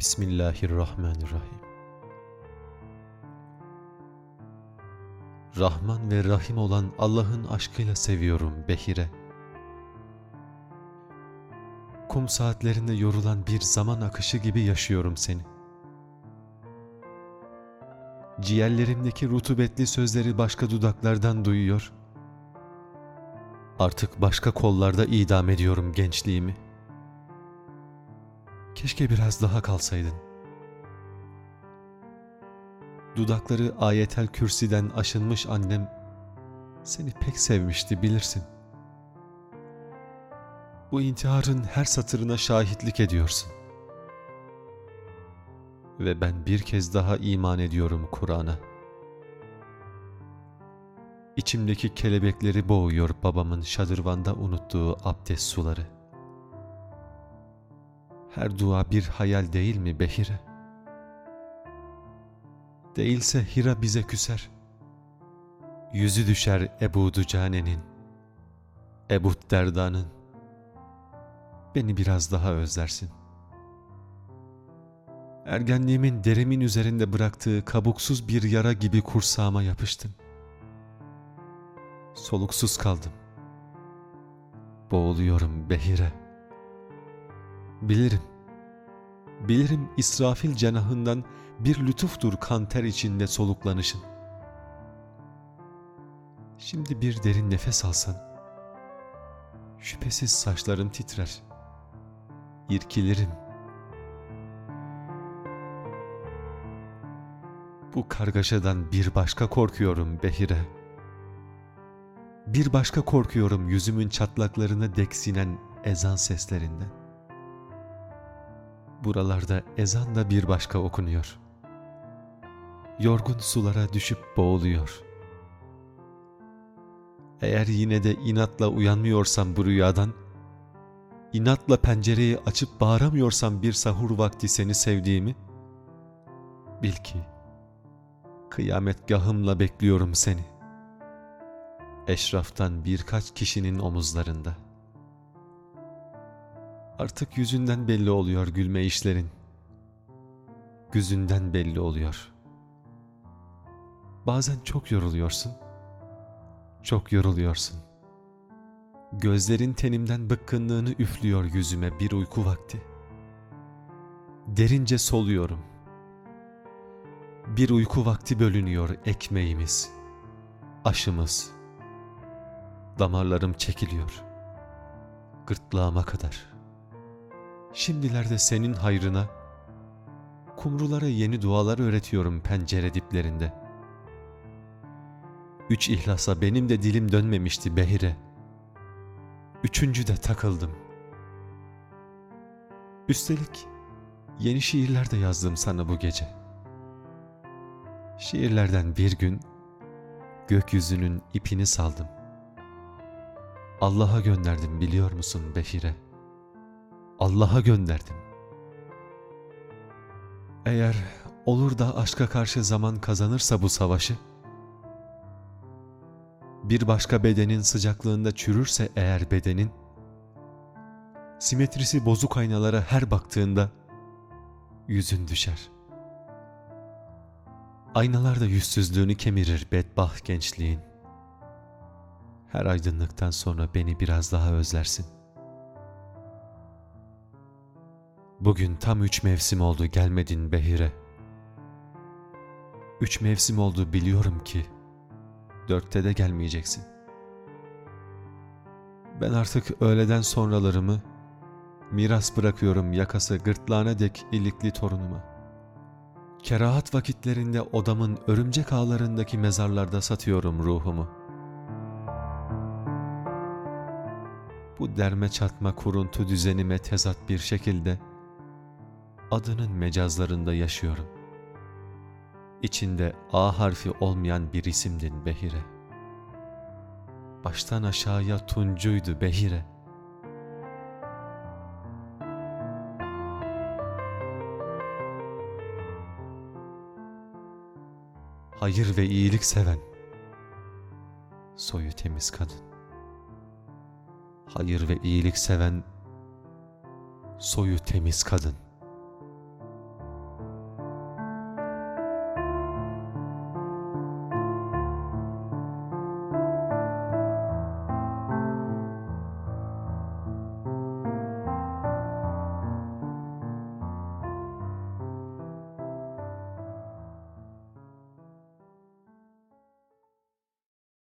Bismillahirrahmanirrahim. Rahman ve Rahim olan Allah'ın aşkıyla seviyorum Behire. Kum saatlerinde yorulan bir zaman akışı gibi yaşıyorum seni. Ciğerlerimdeki rutubetli sözleri başka dudaklardan duyuyor. Artık başka kollarda idam ediyorum gençliğimi. Keşke biraz daha kalsaydın. Dudakları ayetel kürsiden aşınmış annem seni pek sevmişti bilirsin. Bu intiharın her satırına şahitlik ediyorsun. Ve ben bir kez daha iman ediyorum Kur'an'a. İçimdeki kelebekleri boğuyor babamın şadırvanda unuttuğu abdest suları. Her dua bir hayal değil mi Behire? Değilse Hira bize küser. Yüzü düşer Ebu Ducane'nin, Ebu Derda'nın. Beni biraz daha özlersin. Ergenliğimin derimin üzerinde bıraktığı kabuksuz bir yara gibi kursağıma yapıştın. Soluksuz kaldım. Boğuluyorum Behire. Bilirim. Bilirim İsrafil cenahından bir lütuftur kanter içinde soluklanışın. Şimdi bir derin nefes alsan, şüphesiz saçlarım titrer, irkilirim. Bu kargaşadan bir başka korkuyorum Behire. Bir başka korkuyorum yüzümün çatlaklarına dek sinen ezan seslerinden. Buralarda ezan da bir başka okunuyor. Yorgun sulara düşüp boğuluyor. Eğer yine de inatla uyanmıyorsam bu rüyadan, inatla pencereyi açıp bağıramıyorsam bir sahur vakti seni sevdiğimi, bil ki kıyametgahımla bekliyorum seni. Eşraftan birkaç kişinin omuzlarında. Artık yüzünden belli oluyor gülme işlerin. Güzünden belli oluyor. Bazen çok yoruluyorsun. Çok yoruluyorsun. Gözlerin tenimden bıkkınlığını üflüyor yüzüme bir uyku vakti. Derince soluyorum. Bir uyku vakti bölünüyor ekmeğimiz, aşımız. Damarlarım çekiliyor. Gırtlağıma kadar. Şimdilerde senin hayrına kumrulara yeni dualar öğretiyorum pencere diplerinde. Üç ihlasa benim de dilim dönmemişti Behire. Üçüncü de takıldım. Üstelik yeni şiirler de yazdım sana bu gece. Şiirlerden bir gün gökyüzünün ipini saldım. Allah'a gönderdim biliyor musun Behire? Allah'a gönderdim. Eğer olur da aşka karşı zaman kazanırsa bu savaşı, bir başka bedenin sıcaklığında çürürse eğer bedenin, simetrisi bozuk aynalara her baktığında yüzün düşer. Aynalar da yüzsüzlüğünü kemirir bedbah gençliğin. Her aydınlıktan sonra beni biraz daha özlersin. Bugün tam üç mevsim oldu gelmedin Behire. Üç mevsim oldu biliyorum ki dörtte de gelmeyeceksin. Ben artık öğleden sonralarımı miras bırakıyorum yakası gırtlağına dek ilikli torunuma. Kerahat vakitlerinde odamın örümcek ağlarındaki mezarlarda satıyorum ruhumu. Bu derme çatma kuruntu düzenime tezat bir şekilde adının mecazlarında yaşıyorum. İçinde A harfi olmayan bir isimdin Behire. Baştan aşağıya tuncuydu Behire. Hayır ve iyilik seven, soyu temiz kadın. Hayır ve iyilik seven, soyu temiz kadın.